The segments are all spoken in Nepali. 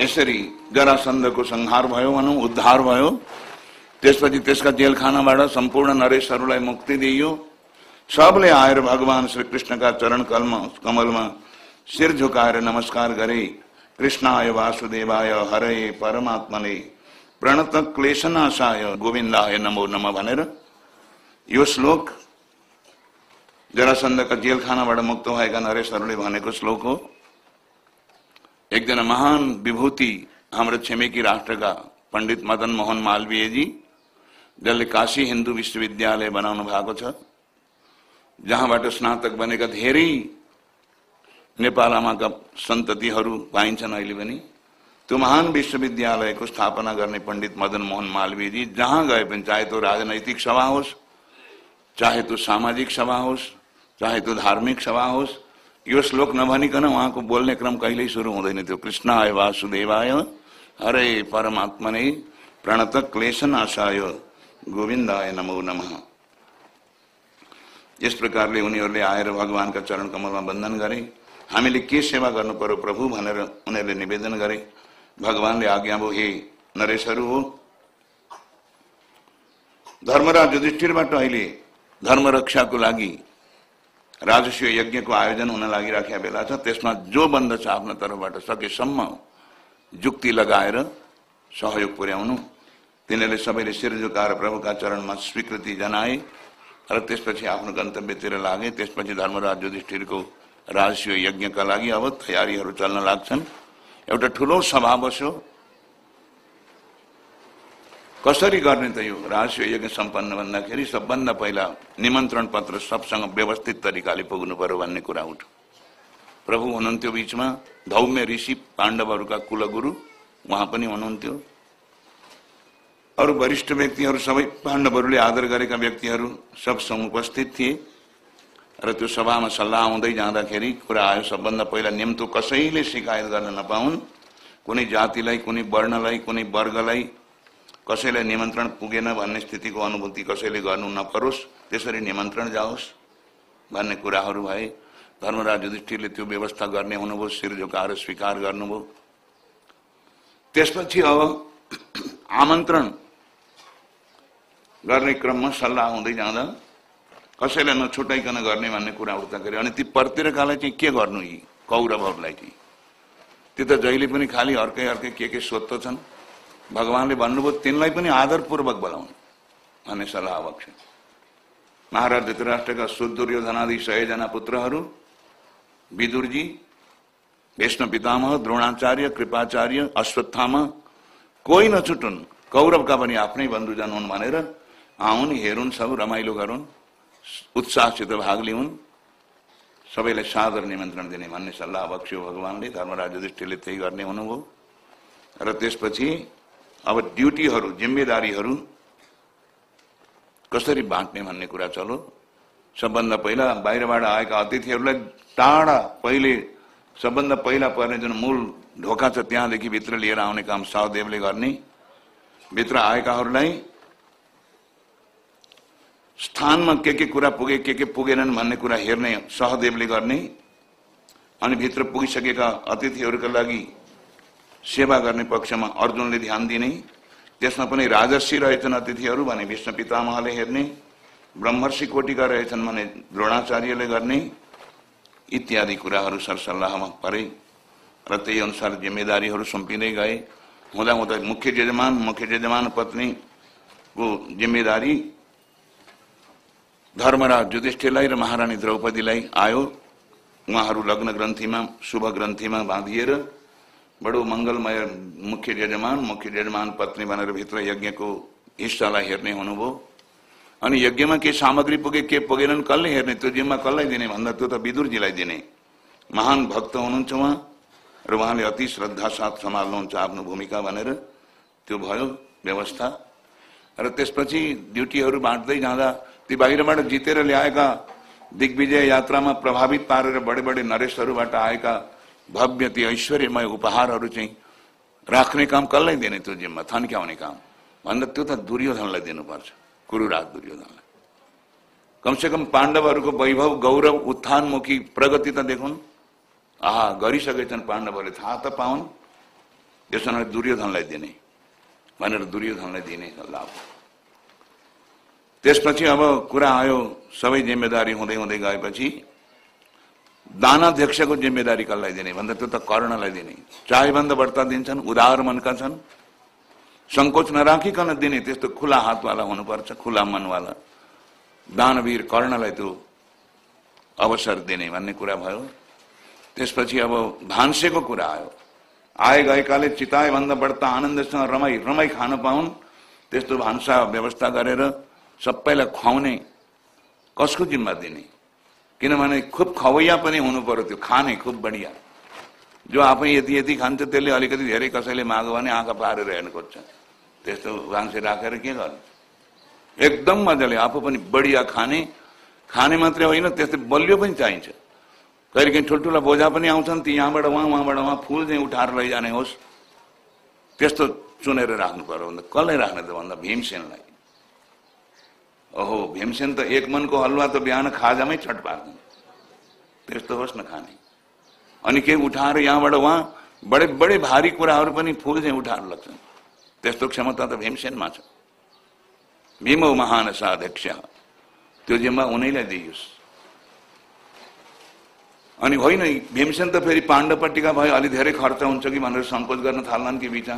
यसरी जरासन्धको संहार भयो भनौँ, उद्धार भयो। त्यसपछि त्यसका जेलखानाबाट सम्पूर्ण नरेशहरूलाई मुक्ति दिइयो। सबले आएर भगवान श्री कृष्णका चरण कलम, कमलमा शिर झुकाएर नमस्कार गरे। कृष्णाय वासुदेवाय हरे परमात्मले प्रणत क्लेशनाशाय गोविन्दाय नमो नम भनेर यो श्लोक जरासन्धका जेलखानाबाट मुक्त भएका नरेशहरूले भनेको श्लोक हो। एकजना महान विभूति हाम्रो छिमेकी राष्ट्रका पंडित मदन मोहन मालवीयजी जसले काशी हिंदू विश्वविद्यालय बनाउनु भएको छ जहाँबाट स्नातक बनेका धेरै नेपाल आमाका सन्ततिहरू पाइन्छन् अहिले पनि। त्यो महान विश्वविद्यालयको स्थापना गर्ने पण्डित मदन मोहन मालवीयजी जहाँ गए चाहे त्यो राजनैतिक सभा होस्, चाहे त्यो सामाजिक सभा होस्, चाहे त्यो धार्मिक सभा होस् यो श्लोक नभनिकन उहाँको बोल्ने क्रम कहिल्यै सुरु हुँदैन थियो। कृष्णाय वासुदेवाय, हरे परमात्मा नै प्रणत क्लेशन आशाय, गोविन्दाय नमो नमः। यस प्रकारले उनीहरूले आएर भगवान्का चरण कमलमा बन्धन गरे। हामीले के सेवा गर्नु पर्यो प्रभु भनेर उनीहरूले निवेदन गरे। भगवान्ले आज्ञा भयो हे नरेशहरू हो, धर्मराज युधिष्ठिरबाट अहिले धर्म रक्षाको लागि राजस्व यज्ञको आयोजन हुन लागिराखेका बेला छ त्यसमा जो बन्दछ आफ्नो तर्फबाट सकेसम्म जुक्ति लगाएर सहयोग पुर्याउनु तिनीहरूले सबैले शिर झुकाएर प्रभुका चरणमा स्वीकृति जनाए र त्यसपछि आफ्नो गन्तव्यतिर लागे त्यसपछि धर्मराज युधिष्ठिरको राजस्व यज्ञका लागि अब तयारीहरू चल्न लाग्छन् एउटा ठुलो सभा बस्यो कसरी गर्ने त यो? रहस्य यज्ञ सम्पन्न भन्दाखेरि सबभन्दा पहिला निमन्त्रण पत्र सबसँग व्यवस्थित तरिकाले पुग्नु पर्यो भन्ने कुरा उठ्यो। प्रभु हुनुहुन्थ्यो बिचमा धौम्य ऋषि पाण्डवहरूका कुलगुरु उहाँ पनि हुनुहुन्थ्यो। अरू वरिष्ठ व्यक्तिहरू सबै पाण्डवहरूले आदर गरेका व्यक्तिहरू सबसँग उपस्थित थिए र त्यो सभामा सल्लाह हुँदै जाँदाखेरि कुरा आयो सबभन्दा पहिला निम्तो कसैले सिकायत गर्न नपाउन्। कुनै जातिलाई कुनै वर्णलाई कुनै वर्गलाई कसैलाई निमन्त्रण पुगेन भन्ने स्थितिको अनुभूति कसैले गर्नु नपरोस् त्यसरी निमन्त्रण जाओस् भन्ने कुराहरू भए धर्मराज युधिष्ठिरले त्यो व्यवस्था गर्ने हुनुभयो शिर झुकाएर स्वीकार गर्नुभयो। त्यसपछि अब आमन्त्रण गर्ने क्रममा सल्लाह हुँदै जाँदा कसैलाई नछुटाइकन गर्ने भन्ने कुरा उठ्दाखेरि अनि ती पर्तिरकालाई चाहिँ के गर्नु यी कौरवहरूलाई चाहिँ त्यो त जहिले पनि खालि अर्कै अर्कै के के सोध्दछन् भगवान्ले भन्नुभयो तिनलाई पनि आदरपूर्वक बोलाउनु। भन्ने सल्लाह आवक छ। महाराज धृतराष्ट्रका सुदुर्योधनादि सयजना पुत्रहरू विदुरजी भीष्म पितामह द्रोणाचार्य कृपाचार्य अश्वत्थामा कोही नछुटुन् कौरवका पनि आफ्नै बन्धुजन हुन् भनेर आउन् हेरुन् सब रमाइलो गरून् उत्साहसित भाग लिउन् सबैलाई सादर निमन्त्रण दिने भन्ने सल्लाह बक्स्यो भगवान्ले धर्मराज युधिष्ठिरले त्यही गर्ने हुनुभयो। र त्यसपछि अब ड्युटीहरू जिम्मेदारीहरू कसरी बाँट्ने भन्ने कुरा चलो। सबभन्दा पहिला बाहिरबाट आएका अतिथिहरूलाई टाढा पहिले सबभन्दा पहिला पर्ने जुन मूल ढोका छ त्यहाँदेखि भित्र लिएर आउने काम सहदेवले गर्ने। भित्र आएकाहरूलाई स्थानमा के के कुरा पुगे के के पुगेनन् भन्ने कुरा हेर्ने सहदेवले गर्ने। अनि भित्र पुगिसकेका अतिथिहरूका लागि सेवा गर्ने पक्षमा अर्जुनले ध्यान दिने त्यसमा पनि राजस्वी रहेछन् अतिथिहरू भने विष्णु पितामहले हेर्ने ब्रह्मर्षि कोटिका रहेछन् भने द्रोणाचार्यले गर्ने इत्यादि कुराहरू सरसल्लाहमा परे र त्यही अनुसार जिम्मेदारीहरू सुम्पिँदै गए। हुँदा हुँदा मुख्य यजमान मुख्य यजमान पत्नीको जिम्मेदारी धर्मराज युधिष्ठिरलाई र महारानी द्रौपदीलाई आयो। उहाँहरू लग्न ग्रन्थीमा शुभ ग्रन्थीमा बाँधिएर बडो मङ्गलमय मुख्य यजमान मुख्य यजमान पत्नी भनेर भित्र यज्ञको हिस्सालाई हेर्ने हुनुभयो अनि यज्ञमा के सामग्री पुगे के पुगेनन् कसले हेर्ने? त्यो जिम्मा कसलाई दिने भन्दा त्यो त विदुरजीलाई दिने। महान भक्त हुनुहुन्छ उहाँ र उहाँले अति श्रद्धा साथ सम्हाल्नुहुन्छ आफ्नो भूमिका भनेर त्यो भयो व्यवस्था। र त्यसपछि ड्युटीहरू बाँड्दै जाँदा ती बाहिरबाट जितेर ल्याएका दिग्विजय यात्रामा प्रभावित पारेर बडे बडे नरेशहरूबाट आएका भव्य ती ऐश्वर्यमय उपहारहरू चाहिँ राख्ने काम कसलाई दिने त्यो जिम्मा? थन्क्याउने काम। भन्दा त्यो त दुर्योधनलाई दिनुपर्छ कुरुराज दुर्योधनलाई। कमसेकम पाण्डवहरूको वैभव गौरव उत्थानमुखी प्रगति त देखुन्। आहा गरिसकेछन् पाण्डवहरूले थाहा त पाउन्। यसो हुनाले दुर्योधनलाई दिने भनेर दुर्योधनलाई दिने लाभ। त्यसपछि अब कुरा आयो सबै जिम्मेदारी हुँदै हुँदै गएपछि दानाध्यक्षको जिम्मेदारी कसलाई दिने भन्दा त्यो त कर्णलाई दिने चाहेभन्दा बढ्ता दिन्छन् उदार मनका छन् सङ्कोच नराखिकन दिने त्यस्तो खुला हातवाला हुनुपर्छ खुला मनवाला दानवीर कर्णलाई त्यो अवसर दिने भन्ने कुरा भयो त्यसपछि अब भान्सेको कुरा आयो आए गएकाले चिताए भन्दा बढ्ता आनन्दसँग रमाई रमाई खान पाउन् त्यस्तो भान्सा व्यवस्था गरेर सबैलाई खुवाउने कसको जिम्मा दिने किनभने खुब खवैया पनि हुनु पर्यो त्यो खाने खुब बढिया। जो आफै यति यति खान्छ त्यसले अलिकति धेरै कसैले माग्यो भने आँखा पारेर हेर्नु खोज्छ। त्यस्तो भान्से राखेर के गर्नु? एकदम मजाले आफू पनि बढिया खाने खाने मात्रै होइन त्यस्तै बलियो पनि चाहिन्छ। कहिले काहीँ ठुल्ठुला बोझा पनि आउँछन् ती यहाँबाट उहाँ उहाँबाट उहाँ फुल चाहिँ उठाएर लैजाने होस्। त्यस्तो चुनेर राख्नु पर्यो भन्दा कसलाई राख्ने त भन्दा भीमसेनलाई। ओहो भीमसेन त एक मनको हलुवा त बिहान खाजामै छट पार्दैन त्यस्तो होस् न खाने। अनि के उठाएर यहाँबाट उहाँ बडे बडे भारी कुराहरू पनि फुल चाहिँ उठाएर लाग्छन् त्यस्तो क्षमता त भीमसेनमा छ। भीम महान साध्यक्ष त्यो जिम्मा उनैलाई दिइयोस् अनि होइन भीमसेन त फेरि पाण्डपट्टिका भयो अलि धेरै खर्च हुन्छ कि भनेर सङ्कोच गर्न थाल्लान् कि बिचा?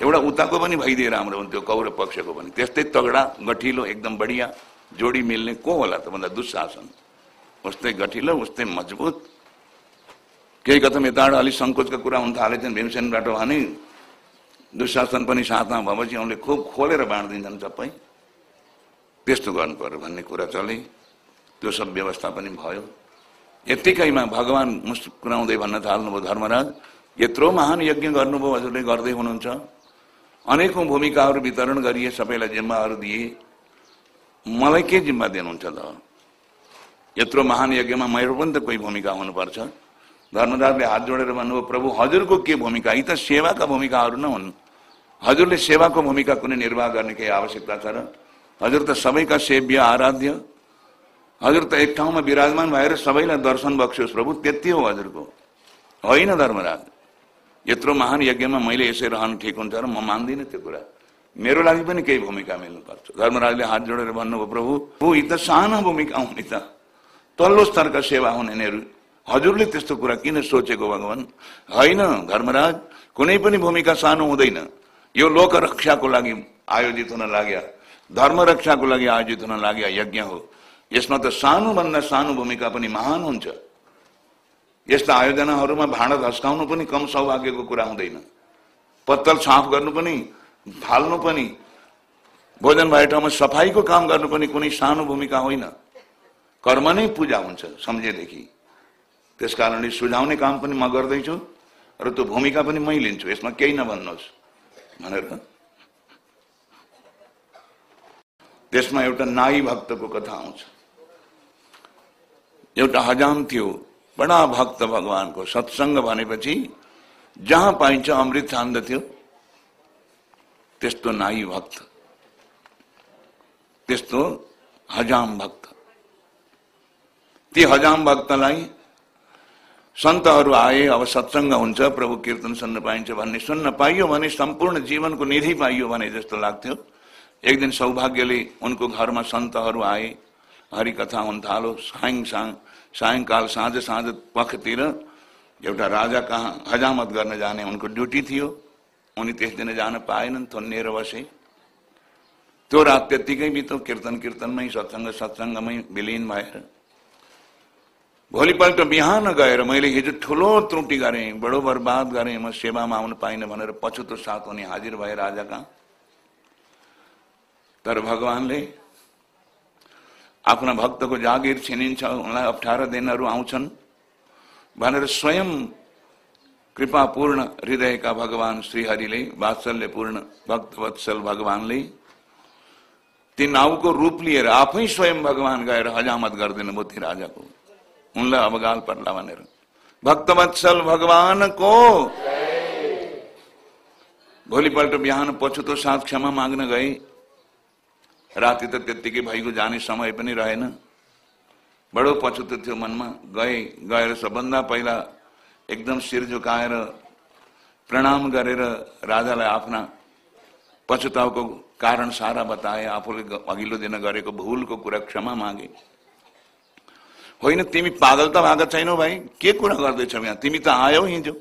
एउटा उताको पनि भइदिए राम्रो हुन्थ्यो कौरव पक्षको पनि। त्यस्तै तगडा गठिलो एकदम बढिया जोडी मिल्ने को होला त भन्दा दुशासन। उस्तै गठिलो उस्तै मजबुत। केही कथम यताबाट अलिक सङ्कोचका कुरा हुन थालेछन् भीमसेनबाट भने दुशासन पनि साथमा भएपछि उनले खुब खोलेर बाँडिदिन्छन् सबै। त्यस्तो गर्नु पर्यो भन्ने कुरा चले। त्यो सब व्यवस्था पनि भयो। यत्तिकैमा भगवान् मुस्कुराउँदै भन्न थाल्नुभयो धर्मराज यत्रो महान यज्ञ गर्नुभयो हजुरले गर्दै हुनुहुन्छ। अनेकौँ भूमिकाहरू वितरण गरिए सबैलाई जिम्माहरू दिए। मलाई के जिम्मा दिनुहुन्छ त? यत्रो महान यज्ञमा मेरो पनि त कोही भूमिका हुनुपर्छ। धर्मराजले हात जोडेर भन्नुभयो प्रभु हजुरको के भूमिका? यी त सेवाका भूमिकाहरू न हुन्। हजुरले सेवाको भूमिका कुनै निर्वाह गर्ने केही आवश्यकता छ र? हजुर त सबैका सेव्य आराध्य। हजुर त एक ठाउँमा विराजमान भएर सबैलाई दर्शन बक्स्योस् प्रभु त्यति हो हजुरको। होइन धर्मराज। यत्रो महान यज्ञमा मैले यसै रहनु ठिक हुन्छ र म मान्दिनँ त्यो कुरा। मेरो लागि पनि केही भूमिका मिल्नुपर्छ। धर्मराजले हात जोडेर भन्नुभयो प्रभु हो यी त सानो भूमिका हुने त। तल्लो स्तरका सेवा हुनेहरू हजुरले त्यस्तो कुरा किन सोचेको भगवान्? होइन धर्मराज कुनै पनि भूमिका सानो हुँदैन। यो लोक रक्षाको लागि आयोजित हुन लाग्यो। धर्म रक्षाको लागि आयोजित हुन लाग्यो यज्ञ हो। यसमा त सानोभन्दा सानो भूमिका पनि महान हुन्छ। यस्ता आयोजनाहरूमा भाँडा धस्काउनु पनि कम सौभाग्यको कुरा हुँदैन। पत्तल छाप गर्नु पनि फाल्नु पनि भोजन भए ठाउँमा सफाइको काम गर्नु पनि कुनै सानो भूमिका होइन। कर्म नै पूजा हुन्छ सम्झेदेखि। त्यस कारणले सुझाउने काम पनि म गर्दैछु र त्यो भूमिका पनि मै लिन्छु यसमा केही नभन्नुहोस् भनेर। त्यसमा एउटा नाई भक्तको कथा आउँछ। एउटा हजाम थियो। बडा भक्त भगवानको सत्सङ्ग भनेपछि जहाँ अमृत छान्दथ्यो त्यस्तो नाई भक्त त्यस्तो हजाम भक्त। ती हजाम भक्तलाई सन्तहरू आए, अब सत्सङ्ग हुन्छ, प्रभु कीर्तन सुन्न पाइन्छ भन्ने सुन्न पाइयो भने, सम्पूर्ण जीवनको निधि पाइयो जस्तो लाग्थ्यो। एक दिन सौभाग्यले उनको घरमा सन्तहरू आए, हरिकथा हुन थालो साङ साङ सायङ्काल साँझ साँझ पखतिर एउटा राजा कहाँ हजामत गर्न जाने उनको ड्युटी थियो, उनी त्यस दिन जान पाएनन् थन्निएर बसे। त्यो रात त्यत्तिकै बित्यो कीर्तन कीर्तनमै, सत्सङ्ग सत्सङ्गमै विलिन भएर, भोलिपल्ट बिहान गएर मैले हिजो ठुलो त्रुटि गरेँ, बडो बर्बाद गरेँ, म सेवामा आउनु पाइनँ भनेर पछुतो साथ उनी हाजिर भए राजा कहाँ तर भगवान्ले आफ्ना भक्तको जागिर छिनिन्छ, उनलाई अप्ठ्यारो दिनहरू आउँछन्। भनेर स्वयं कृपापूर्ण हृदयका भगवान श्रीहरिले, वात्सल्यपूर्ण भक्तवत्सल भगवानले ती नाउको रूप लिएर आफै स्वयं भगवान गएर हजामत गरिदिनु भयो ती राजाको। उनलाई अवगाल पर्ला भनेर। भक्तवत्सल भगवानको भोलिपल्ट बिहान पछुतो साथ क्षमा माग्न गए। राति त त्यत्तिकै भइगयो जाने समय पनि रहेन। बडो पछुतो थियो मनमा। गए गएर सबभन्दा पहिला एकदम शिर झुकाएर प्रणाम गरेर राजालाई आफ्ना पछुताउको कारण सारा बताए आफूले अघिल्लो दिन गरेको भुलको कुरा क्षमा मागे। होइन तिमी पागल त भएको छैनौ भाइ। के कुरा गर्दैछौ यहाँ? तिमी त आयौ हिजो।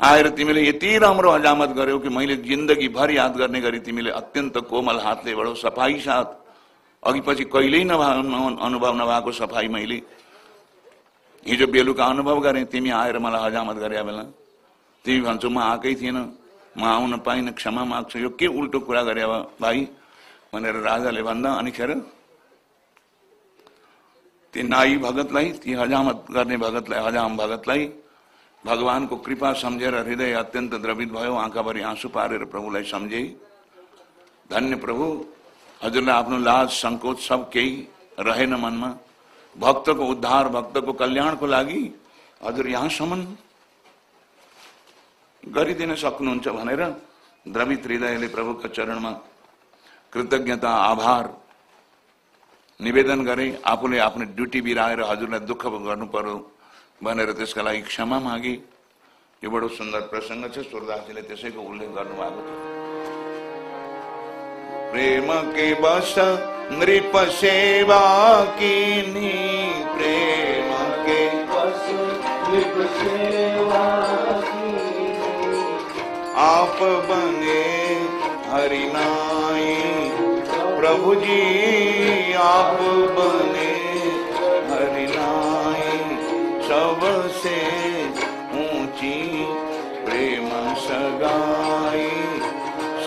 आएर तिमीले यति राम्रो हजामत गर्यौ कि मैले जिन्दगीभर याद गर्ने गरी तिमीले अत्यन्त कोमल हातले बडो सफ़ाई साथ। अघि पछि कहिल्यै नभा अनुभव नभएको सफ़ाई मैले हिजो बेलुका अनुभव गरेँ, तिमी आएर मलाई हजामत गरे बेला। तिमी भन्छौ, म आएकै थिएन। म आउन पाइनँ, क्षमा माग्छु। यो के उल्टो कुरा गरे भाइ? भनेर राजाले भन्दा अनिखेर ती नाई भगतलाई, ती हजामत गर्ने भगतलाई हजाम भगतलाई भगवानको कृपा सम्झेर हृदय अत्यन्त द्रवित भयो, आँखाभरि आँसु पारेर प्रभुलाई सम्झे। धन्य प्रभु, हजुरलाई आफ्नो लाज सङ्कोच सब केही रहेन मनमा। भक्तको उद्धार, भक्तको कल्याणको लागि हजुर यहाँसम्म गरिदिन सक्नुहुन्छ भनेर द्रवित हृदयले प्रभुका चरणमा कृतज्ञता, आभार निवेदन गरे। आफूले आफ्नो ड्युटी बिराएर हजुरलाई दुःख गर्नु पर्यो। त्यसका लागि क्षमा मागे। यो बडो सुन्दर प्रसङ्ग छ सूरदासजीले त्यसैको उल्लेख गर्नुभएको छ प्रेम के बस, नृप सेवा की प्रेम के बस, नृप सेवा आप बने हरिनाई प्रभु जी, आप बने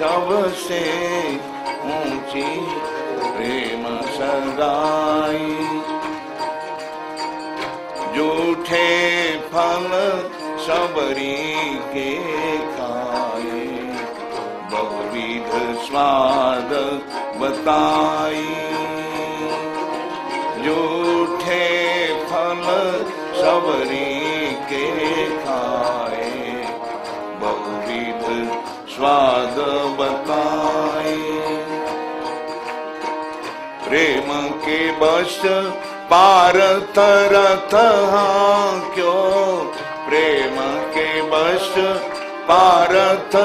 सबसे ऊँची प्रेम सगाई जूठे फल सबरी के खाए, बहुविध स्वाद बताई। जूठे फल सबरी के खाए स्वाद बताए। प्रेम के बस पार तरत क्यों? प्रेम के बस पारथ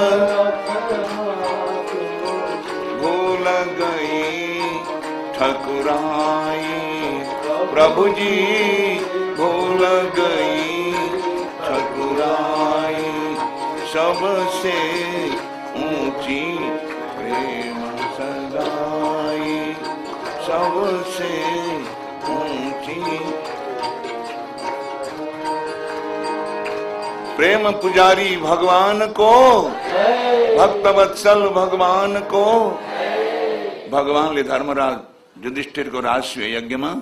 ठकुराई। प्रभु जी, भूल गई, ठकुराई। सबसे प्रेम सदाई सबसे ऊँची। प्रेम पुजारी भगवान को, भक्त वत्सल भगवान को। भगवानले धर्मराज युधिष्ठिरको राष्ट्रिय यज्ञमा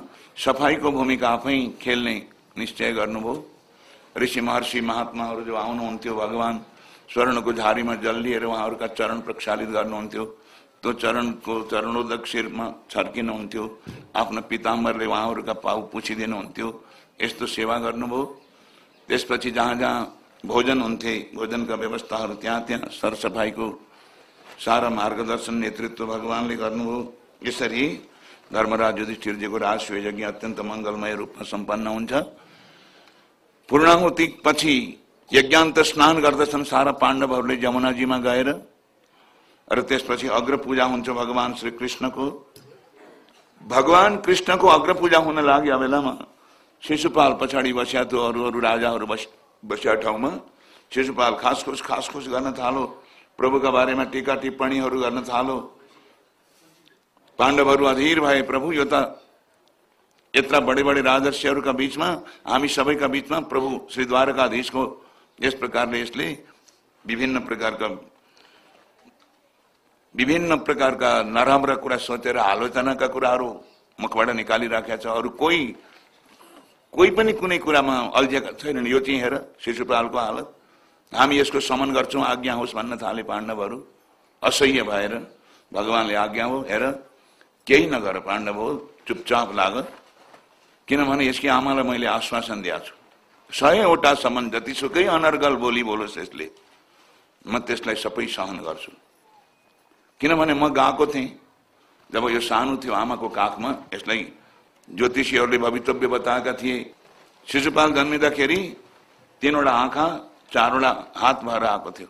सफाइको भूमिका आफै खेल्ने निश्चय गर्नुभयो ऋषि महर्षि महात्माहरू जो भगवान स्वर्णको झारीमा जल लिएर उहाँहरूका चरण प्रक्षालित गर्नुहुन्थ्यो त्यो चरणको चरणोदक शिरमा छर्किनुहुन्थ्यो आफ्नो पिताम्बरले उहाँहरूका पाउ पुछिदिनुहुन्थ्यो यस्तो सेवा गर्नुभयो त्यसपछि जहाँ जहाँ भोजन हुन्थे भोजनका व्यवस्थाहरू त्यहाँ त्यहाँ सरसफाइको सारा मार्गदर्शन नेतृत्व भगवानले गर्नुभयो यसरी धर्मराज युधिष्ठिरजीको राष्ट्रिय यज्ञ अत्यन्त मङ्गलमय रूपमा सम्पन्न हुन्छ पूर्णाहुति पछि યજ્ઞાંત સ્નાન કરતા सारा પાંડવ એટલે જમુનાજીમાં ગયેર અને તે પછી અગ્ર પૂજા हुन्छ ભગવાન શ્રી કૃષ્ણકો ભગવાન કૃષ્ણકો અગ્ર પૂજા हुन લાગ્યા शिशुपाल શિશુપાલ પછાડી બસ્યા તો અरू અरू રાજાहरू बस्या तो ठाउँमा शिशुपाल खासखुस खासखुस गर्न थालो। प्रभुका बारेमा टिका टिप्पणीहरू गर्न थालो। पाण्डवहरू अधीर भए प्रभु यो त यत्र बडे बडे हमी बिचमा हामी सबैका बिचमा प्रभु श्री द्वारकाधीशको यस प्रकारले यसले विभिन्न प्रकारका विभिन्न प्रकारका नराम्रा कुरा सोचेर आलोचनाका कुराहरू मुखबाट निकालिराखेका छ। अरू कोही कोही पनि कुनै कुरामा अल्झेका छैनन्। यो चाहिँ हेर शिशुपालको हालत। हामी यसको समन गर्छौँ आज्ञा होस् भन्न थाले पाण्डवहरू। असह्य भएर भगवान्ले आज्ञा हो हेर केही नगर पाण्डव हो चुपचाप लाग। किनभने यसकी आमालाई मैले आश्वासन दिएको छु। सयवटासम्म जतिसुकै अनर्गल बोली बोलोस् यसले म त्यसलाई सबै सहन गर्छु। किनभने म गएको थिएँ। जब यो सानो थियो आमाको काखमा, यसलाई ज्योतिषीहरूले भवितव्य बताएका थिए। शिशुपाल जन्मिँदाखेरि तिनवटा आँखा, चारवटा हात भएर आएको थियो।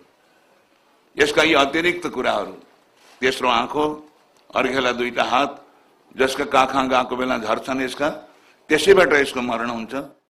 यसका यी अतिरिक्त कुराहरू, तेस्रो आँखो, अर्घेला दुईटा हात, जसका काखा गएको बेला झर्छन् यसका, त्यसैबाट यसको मरण हुन्छ।